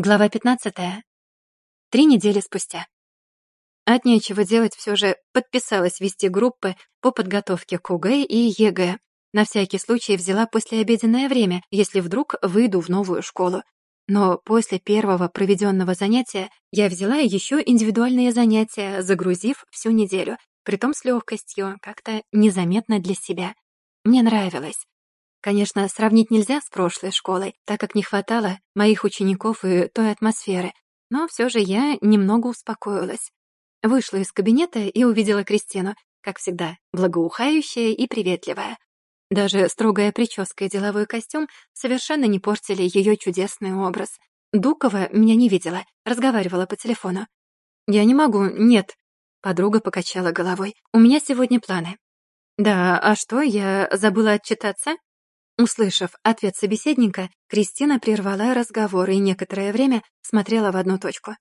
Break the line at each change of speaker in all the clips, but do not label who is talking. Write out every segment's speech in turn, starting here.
Глава 15. Три недели спустя. От нечего делать все же подписалась вести группы по подготовке к ОГЭ и ЕГЭ. На всякий случай взяла послеобеденное время, если вдруг выйду в новую школу. Но после первого проведенного занятия я взяла еще индивидуальные занятия, загрузив всю неделю, притом с легкостью, как-то незаметно для себя. Мне нравилось. Конечно, сравнить нельзя с прошлой школой, так как не хватало моих учеников и той атмосферы, но все же я немного успокоилась. Вышла из кабинета и увидела Кристину, как всегда, благоухающая и приветливая. Даже строгая прическа и деловой костюм совершенно не портили ее чудесный образ. Дукова меня не видела, разговаривала по телефону. «Я не могу, нет». Подруга покачала головой. «У меня сегодня планы». «Да, а что, я забыла отчитаться?» Услышав ответ собеседника, Кристина прервала разговор и некоторое время смотрела в одну точку.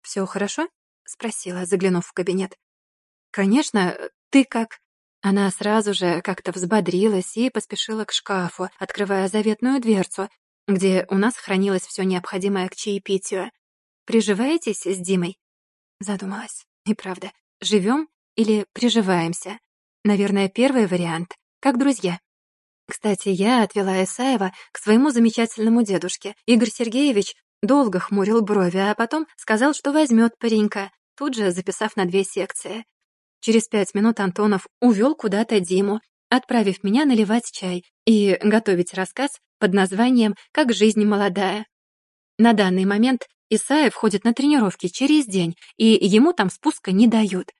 «Все хорошо?» — спросила, заглянув в кабинет. «Конечно, ты как?» Она сразу же как-то взбодрилась и поспешила к шкафу, открывая заветную дверцу, где у нас хранилось все необходимое к чаепитию. «Приживаетесь с Димой?» Задумалась. И правда, живем или приживаемся? Наверное, первый вариант, как друзья. Кстати, я отвела Исаева к своему замечательному дедушке. Игорь Сергеевич долго хмурил брови, а потом сказал, что возьмет паренька, тут же записав на две секции. Через пять минут Антонов увел куда-то Диму, отправив меня наливать чай и готовить рассказ под названием «Как жизнь молодая». На данный момент Исаев ходит на тренировки через день, и ему там спуска не дают.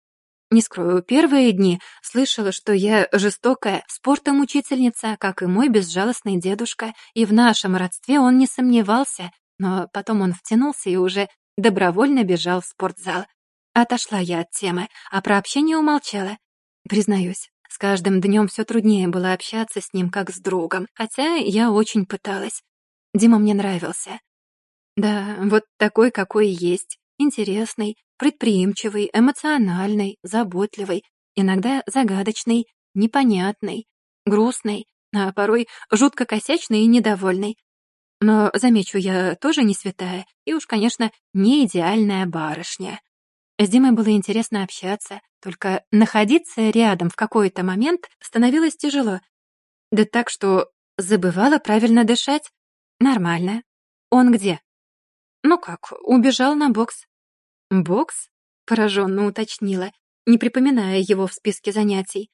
Не скрою, первые дни слышала, что я жестокая спортом учительница, как и мой безжалостный дедушка, и в нашем родстве он не сомневался, но потом он втянулся и уже добровольно бежал в спортзал. Отошла я от темы, а про общение умолчала. Признаюсь, с каждым днем все труднее было общаться с ним как с другом, хотя я очень пыталась. Дима мне нравился. Да, вот такой, какой есть. Интересный, предприимчивый, эмоциональный, заботливый, иногда загадочный, непонятный, грустный, а порой жутко косячный и недовольный. Но, замечу, я тоже не святая и уж, конечно, не идеальная барышня. С Димой было интересно общаться, только находиться рядом в какой-то момент становилось тяжело. Да так, что забывала правильно дышать. Нормально. Он где? Ну как, убежал на бокс. «Бокс?» — пораженно уточнила, не припоминая его в списке занятий.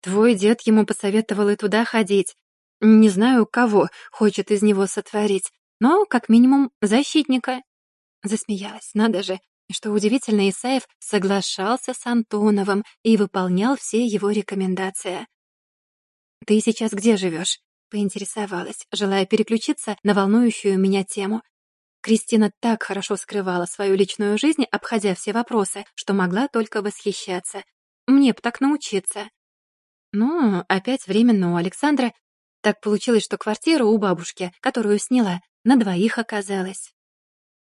«Твой дед ему посоветовал и туда ходить. Не знаю, кого хочет из него сотворить, но, как минимум, защитника». Засмеялась, надо же. Что удивительно, Исаев соглашался с Антоновым и выполнял все его рекомендации. «Ты сейчас где живешь?» — поинтересовалась, желая переключиться на волнующую меня тему. Кристина так хорошо скрывала свою личную жизнь, обходя все вопросы, что могла только восхищаться. Мне б так научиться. Ну, опять временно у Александра. Так получилось, что квартира у бабушки, которую сняла, на двоих оказалась.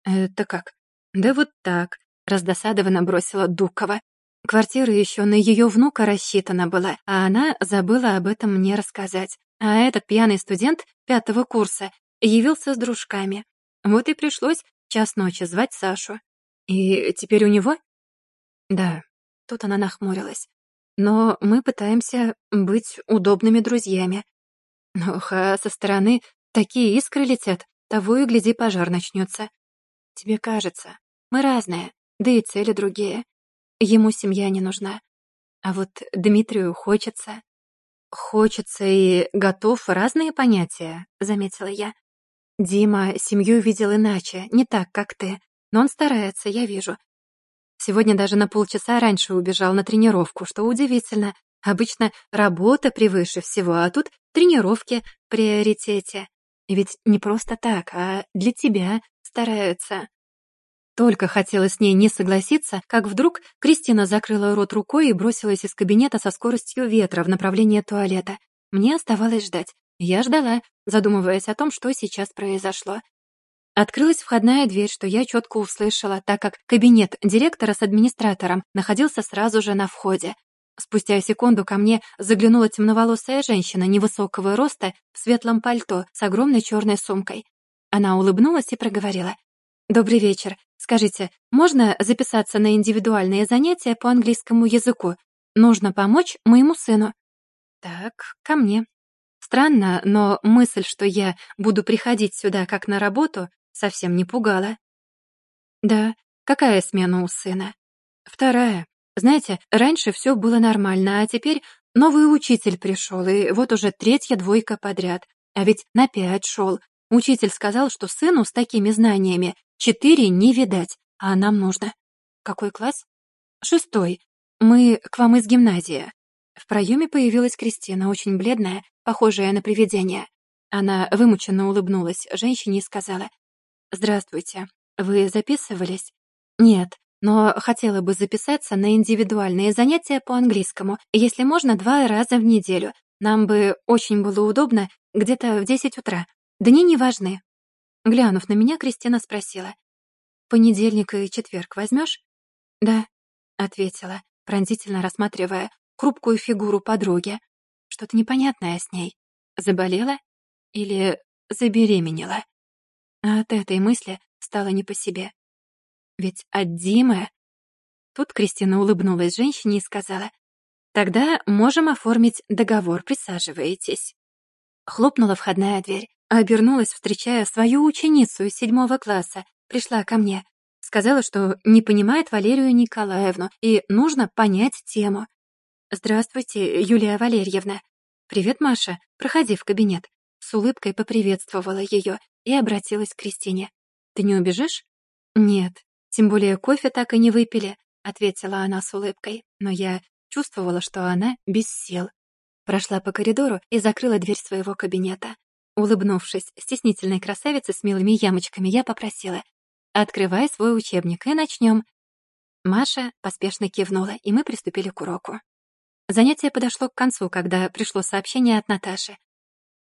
«Это как?» «Да вот так», — раздосадованно бросила Дукова. Квартира еще на ее внука рассчитана была, а она забыла об этом мне рассказать. А этот пьяный студент пятого курса явился с дружками. Вот и пришлось час ночи звать Сашу. И теперь у него? Да, тут она нахмурилась. Но мы пытаемся быть удобными друзьями. Ох, а со стороны такие искры летят, того и гляди, пожар начнется. Тебе кажется, мы разные, да и цели другие. Ему семья не нужна. А вот Дмитрию хочется. Хочется и готов разные понятия, заметила я. Дима семью видел иначе, не так, как ты. Но он старается, я вижу. Сегодня даже на полчаса раньше убежал на тренировку, что удивительно. Обычно работа превыше всего, а тут тренировки в приоритете. Ведь не просто так, а для тебя стараются. Только хотела с ней не согласиться, как вдруг Кристина закрыла рот рукой и бросилась из кабинета со скоростью ветра в направлении туалета. Мне оставалось ждать. Я ждала, задумываясь о том, что сейчас произошло. Открылась входная дверь, что я четко услышала, так как кабинет директора с администратором находился сразу же на входе. Спустя секунду ко мне заглянула темноволосая женщина невысокого роста в светлом пальто с огромной черной сумкой. Она улыбнулась и проговорила. «Добрый вечер. Скажите, можно записаться на индивидуальные занятия по английскому языку? Нужно помочь моему сыну». «Так, ко мне». Странно, но мысль, что я буду приходить сюда как на работу, совсем не пугала. «Да, какая смена у сына?» «Вторая. Знаете, раньше все было нормально, а теперь новый учитель пришел, и вот уже третья двойка подряд. А ведь на пять шел. Учитель сказал, что сыну с такими знаниями четыре не видать, а нам нужно. Какой класс? Шестой. Мы к вам из гимназии. В проеме появилась Кристина, очень бледная, похожая на привидение. Она вымученно улыбнулась женщине и сказала, «Здравствуйте. Вы записывались?» «Нет, но хотела бы записаться на индивидуальные занятия по английскому, если можно, два раза в неделю. Нам бы очень было удобно где-то в десять утра. Дни не важны». Глянув на меня, Кристина спросила. «Понедельник и четверг возьмешь?» «Да», — ответила, пронзительно рассматривая хрупкую фигуру подруги. Что-то непонятное с ней. Заболела? Или забеременела? От этой мысли стало не по себе. Ведь от Димы... Тут Кристина улыбнулась женщине и сказала, «Тогда можем оформить договор, присаживайтесь». Хлопнула входная дверь, обернулась, встречая свою ученицу из седьмого класса, пришла ко мне. Сказала, что не понимает Валерию Николаевну и нужно понять тему. «Здравствуйте, Юлия Валерьевна». «Привет, Маша. Проходи в кабинет». С улыбкой поприветствовала ее и обратилась к Кристине. «Ты не убежишь?» «Нет. Тем более кофе так и не выпили», — ответила она с улыбкой. Но я чувствовала, что она без сил. Прошла по коридору и закрыла дверь своего кабинета. Улыбнувшись стеснительной красавице с милыми ямочками, я попросила «Открывай свой учебник и начнем». Маша поспешно кивнула, и мы приступили к уроку. Занятие подошло к концу, когда пришло сообщение от Наташи.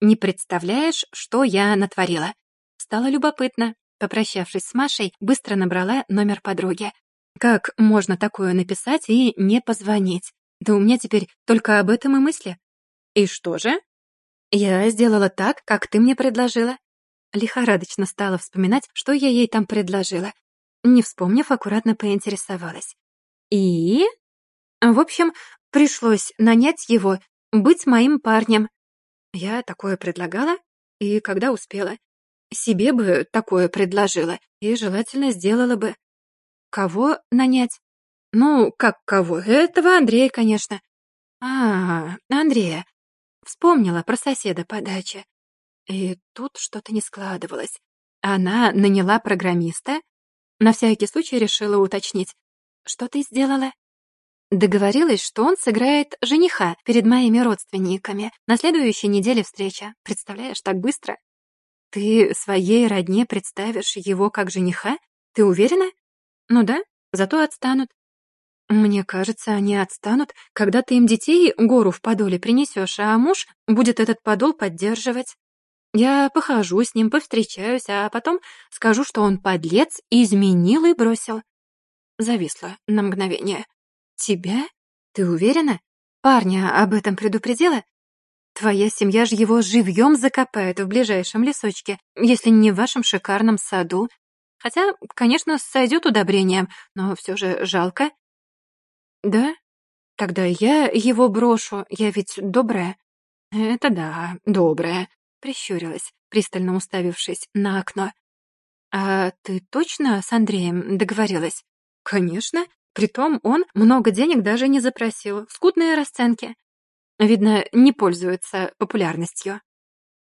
«Не представляешь, что я натворила?» Стало любопытно. Попрощавшись с Машей, быстро набрала номер подруги. Как можно такое написать и не позвонить? Да у меня теперь только об этом и мысли. И что же? Я сделала так, как ты мне предложила. Лихорадочно стала вспоминать, что я ей там предложила. Не вспомнив, аккуратно поинтересовалась. И? В общем, пришлось нанять его быть моим парнем. Я такое предлагала, и когда успела. Себе бы такое предложила и желательно сделала бы. Кого нанять? Ну, как кого? Этого Андрея, конечно. А, Андрея. Вспомнила про соседа по даче. И тут что-то не складывалось. Она наняла программиста? На всякий случай решила уточнить. Что ты сделала? Договорилась, что он сыграет жениха перед моими родственниками. На следующей неделе встреча. Представляешь, так быстро? Ты своей родне представишь его как жениха? Ты уверена? Ну да, зато отстанут. Мне кажется, они отстанут, когда ты им детей гору в подоле принесешь, а муж будет этот подол поддерживать. Я похожу с ним, повстречаюсь, а потом скажу, что он подлец, изменил и бросил. Зависла на мгновение. Тебя? Ты уверена? Парня об этом предупредила? Твоя семья же его живьем закопает в ближайшем лесочке, если не в вашем шикарном саду. Хотя, конечно, сойдет удобрением, но все же жалко. Да? Тогда я его брошу, я ведь добрая. Это да, добрая, прищурилась, пристально уставившись на окно. А ты точно с Андреем договорилась? Конечно. Притом он много денег даже не запросил. Скудные расценки. Видно, не пользуется популярностью.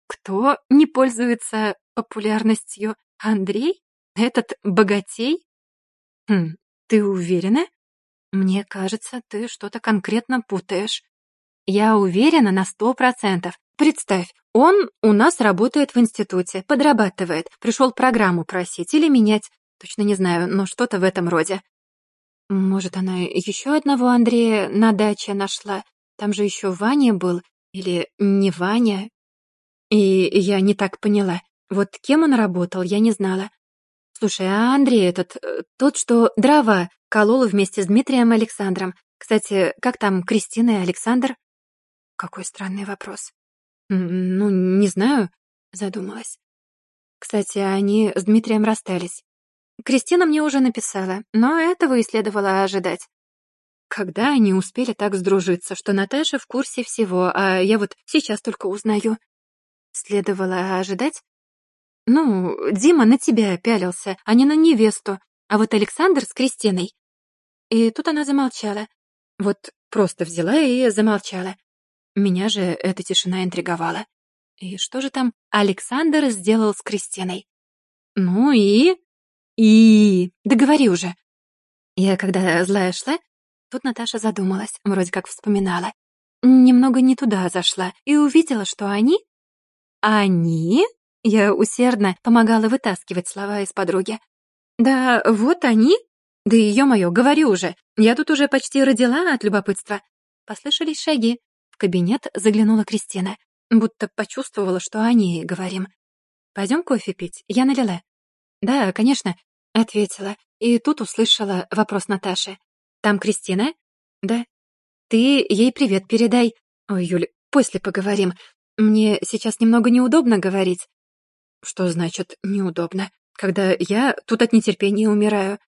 Кто не пользуется популярностью? Андрей? Этот богатей? Хм, ты уверена? Мне кажется, ты что-то конкретно путаешь. Я уверена на сто процентов. Представь, он у нас работает в институте, подрабатывает, пришел программу просить или менять. Точно не знаю, но что-то в этом роде. Может, она еще одного Андрея на даче нашла? Там же еще Ваня был. Или не Ваня? И я не так поняла. Вот кем он работал, я не знала. Слушай, а Андрей этот, э, тот, что дрова колол вместе с Дмитрием и Александром. Кстати, как там Кристина и Александр? Какой странный вопрос. Ну, не знаю, задумалась. Кстати, они с Дмитрием расстались. Кристина мне уже написала, но этого и следовало ожидать. Когда они успели так сдружиться, что Наташа в курсе всего, а я вот сейчас только узнаю? Следовало ожидать? Ну, Дима на тебя пялился, а не на невесту, а вот Александр с Кристиной. И тут она замолчала. Вот просто взяла и замолчала. Меня же эта тишина интриговала. И что же там Александр сделал с Кристиной? Ну и... И... Договори уже. Я когда злая шла, тут Наташа задумалась, вроде как вспоминала. Немного не туда зашла и увидела, что они... Они? Я усердно помогала вытаскивать слова из подруги. Да вот они. Да ее моё, говори уже. Я тут уже почти родила от любопытства. Послышались шаги. В кабинет заглянула Кристина, будто почувствовала, что о ней говорим. Пойдем кофе пить? Я налила. Да, конечно, ответила. И тут услышала вопрос Наташи. Там Кристина? Да. Ты ей привет передай. Ой, Юль, после поговорим. Мне сейчас немного неудобно говорить. Что значит неудобно? Когда я тут от нетерпения умираю.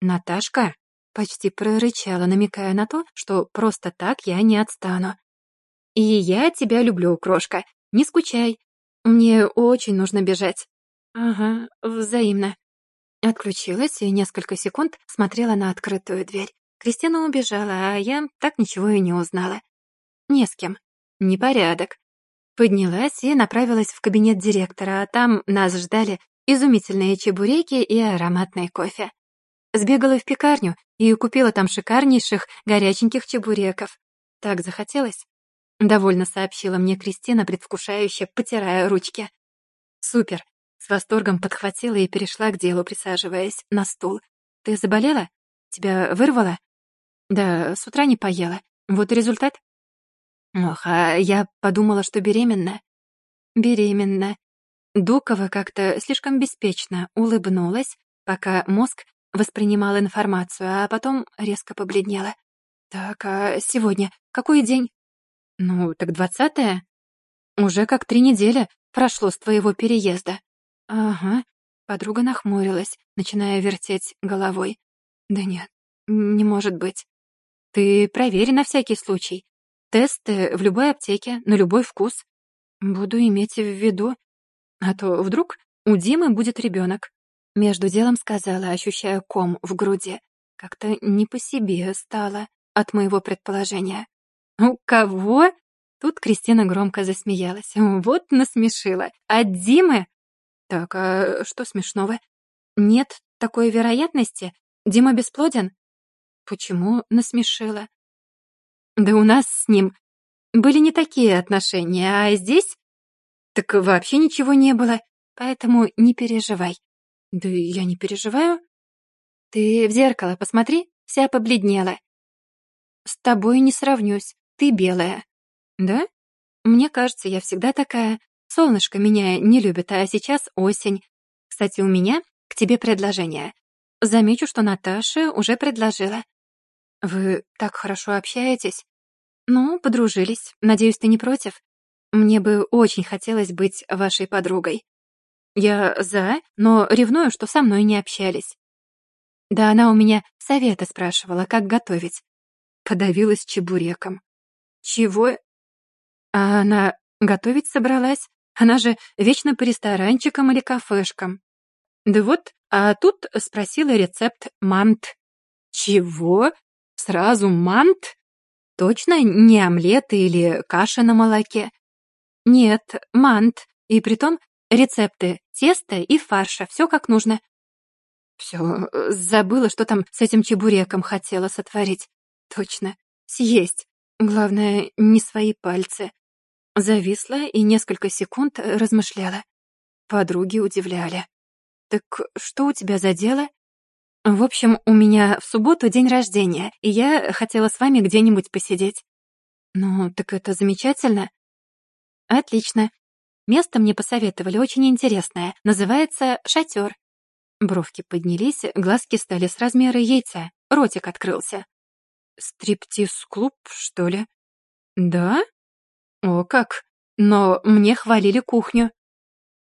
Наташка почти прорычала, намекая на то, что просто так я не отстану. И я тебя люблю, крошка. Не скучай. Мне очень нужно бежать. Ага, взаимно. Отключилась и несколько секунд смотрела на открытую дверь. Кристина убежала, а я так ничего и не узнала. Не с кем. Непорядок. Поднялась и направилась в кабинет директора, а там нас ждали изумительные чебуреки и ароматный кофе. Сбегала в пекарню и купила там шикарнейших горяченьких чебуреков. Так захотелось. Довольно сообщила мне Кристина, предвкушающе потирая ручки. Супер. С восторгом подхватила и перешла к делу, присаживаясь на стул. Ты заболела? Тебя вырвало? Да, с утра не поела. Вот и результат. Ох, а я подумала, что беременна. Беременна. Дукова как-то слишком беспечно улыбнулась, пока мозг воспринимал информацию, а потом резко побледнела. «Так, а сегодня какой день?» «Ну, так двадцатое. Уже как три недели прошло с твоего переезда». «Ага». Подруга нахмурилась, начиная вертеть головой. «Да нет, не может быть. Ты проверь на всякий случай. Тесты в любой аптеке, на любой вкус. Буду иметь в виду. А то вдруг у Димы будет ребенок. Между делом сказала, ощущая ком в груди. Как-то не по себе стало от моего предположения. «У кого?» Тут Кристина громко засмеялась. «Вот насмешила. От Димы?» «Так, а что смешного?» «Нет такой вероятности? Дима бесплоден?» «Почему насмешила?» Да у нас с ним были не такие отношения, а здесь... Так вообще ничего не было, поэтому не переживай. Да я не переживаю. Ты в зеркало посмотри, вся побледнела. С тобой не сравнюсь, ты белая. Да? Мне кажется, я всегда такая. Солнышко меня не любит, а сейчас осень. Кстати, у меня к тебе предложение. Замечу, что Наташа уже предложила. Вы так хорошо общаетесь. Ну, подружились. Надеюсь, ты не против? Мне бы очень хотелось быть вашей подругой. Я за, но ревную, что со мной не общались. Да она у меня совета спрашивала, как готовить. Подавилась чебуреком. Чего? А она готовить собралась? Она же вечно по ресторанчикам или кафешкам. Да вот, а тут спросила рецепт мант. Чего? Сразу мант? Точно не омлет или каша на молоке? Нет, мант. И притом рецепты теста и фарша, все как нужно. Все, забыла, что там с этим чебуреком хотела сотворить. Точно, съесть. Главное, не свои пальцы. Зависла и несколько секунд размышляла. Подруги удивляли. «Так что у тебя за дело?» В общем, у меня в субботу день рождения, и я хотела с вами где-нибудь посидеть. Ну, так это замечательно. Отлично. Место мне посоветовали очень интересное. Называется «Шатер». Бровки поднялись, глазки стали с размера яйца. Ротик открылся. Стриптиз-клуб, что ли? Да? О, как. Но мне хвалили кухню.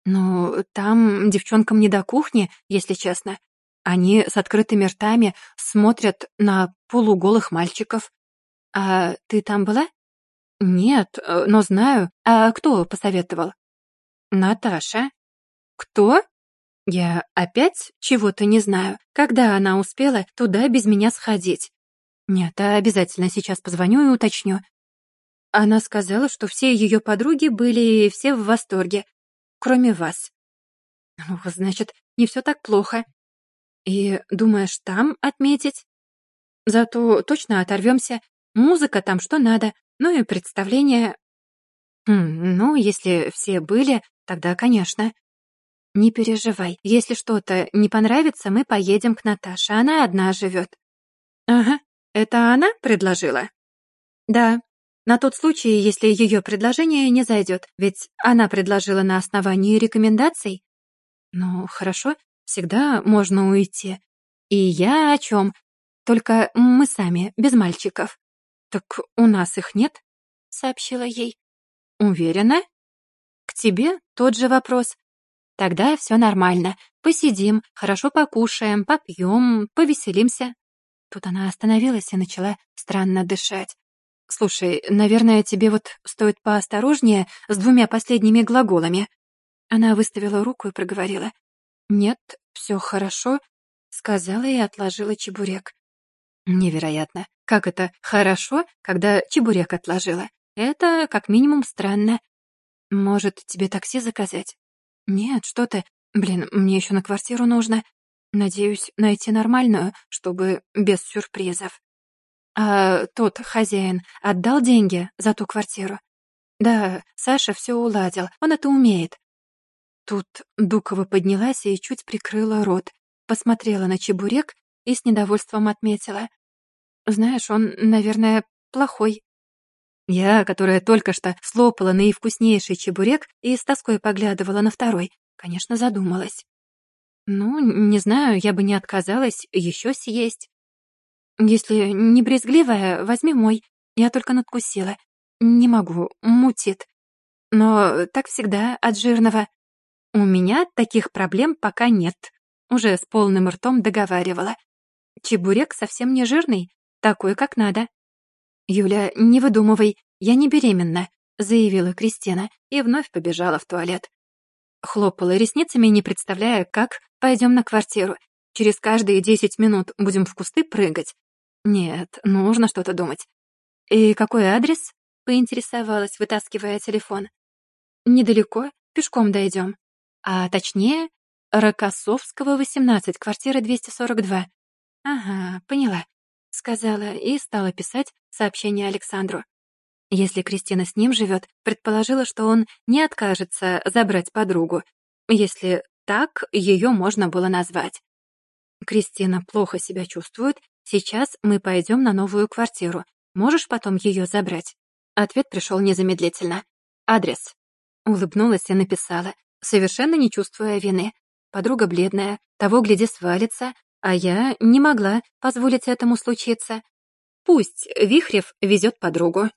Ну, там девчонкам не до кухни, если честно. Они с открытыми ртами смотрят на полуголых мальчиков. А ты там была? Нет, э, но знаю. А кто посоветовал? Наташа. Кто? Я опять чего-то не знаю. Когда она успела туда без меня сходить? Нет, обязательно сейчас позвоню и уточню. Она сказала, что все ее подруги были все в восторге, кроме вас. Ну, значит, не все так плохо. И думаешь там отметить? Зато точно оторвемся. Музыка там что надо, ну и представление... Хм, ну, если все были, тогда, конечно. Не переживай, если что-то не понравится, мы поедем к Наташе, она одна живет. Ага, это она предложила? Да, на тот случай, если ее предложение не зайдет, ведь она предложила на основании рекомендаций. Ну, хорошо, всегда можно уйти. И я о чем? Только мы сами, без мальчиков. Так у нас их нет, сообщила ей. Уверена? К тебе тот же вопрос. Тогда все нормально. Посидим, хорошо покушаем, попьем, повеселимся. Тут она остановилась и начала странно дышать. «Слушай, наверное, тебе вот стоит поосторожнее с двумя последними глаголами». Она выставила руку и проговорила. «Нет, все хорошо», — сказала и отложила чебурек. Невероятно. Как это «хорошо», когда чебурек отложила? Это как минимум странно. Может, тебе такси заказать? Нет, что ты. Блин, мне еще на квартиру нужно. Надеюсь, найти нормальную, чтобы без сюрпризов. А тот хозяин отдал деньги за ту квартиру? Да, Саша все уладил, он это умеет. Тут Дукова поднялась и чуть прикрыла рот, посмотрела на чебурек и с недовольством отметила. Знаешь, он, наверное, плохой. Я, которая только что слопала наивкуснейший чебурек и с тоской поглядывала на второй, конечно, задумалась. Ну, не знаю, я бы не отказалась еще съесть. «Если не брезгливая, возьми мой. Я только надкусила. Не могу, мутит. Но так всегда от жирного. У меня таких проблем пока нет». Уже с полным ртом договаривала. Чебурек совсем не жирный, такой, как надо. «Юля, не выдумывай, я не беременна», — заявила Кристина и вновь побежала в туалет. Хлопала ресницами, не представляя, как пойдем на квартиру. Через каждые десять минут будем в кусты прыгать. Нет, нужно что-то думать. И какой адрес? Поинтересовалась, вытаскивая телефон. Недалеко, пешком дойдем. А точнее, Рокоссовского, 18, квартира 242. Ага, поняла. Сказала и стала писать сообщение Александру. Если Кристина с ним живет, предположила, что он не откажется забрать подругу, если так ее можно было назвать. Кристина плохо себя чувствует Сейчас мы пойдем на новую квартиру. Можешь потом ее забрать?» Ответ пришел незамедлительно. «Адрес». Улыбнулась и написала, совершенно не чувствуя вины. Подруга бледная, того, гляди, свалится, а я не могла позволить этому случиться. Пусть Вихрев везет подругу.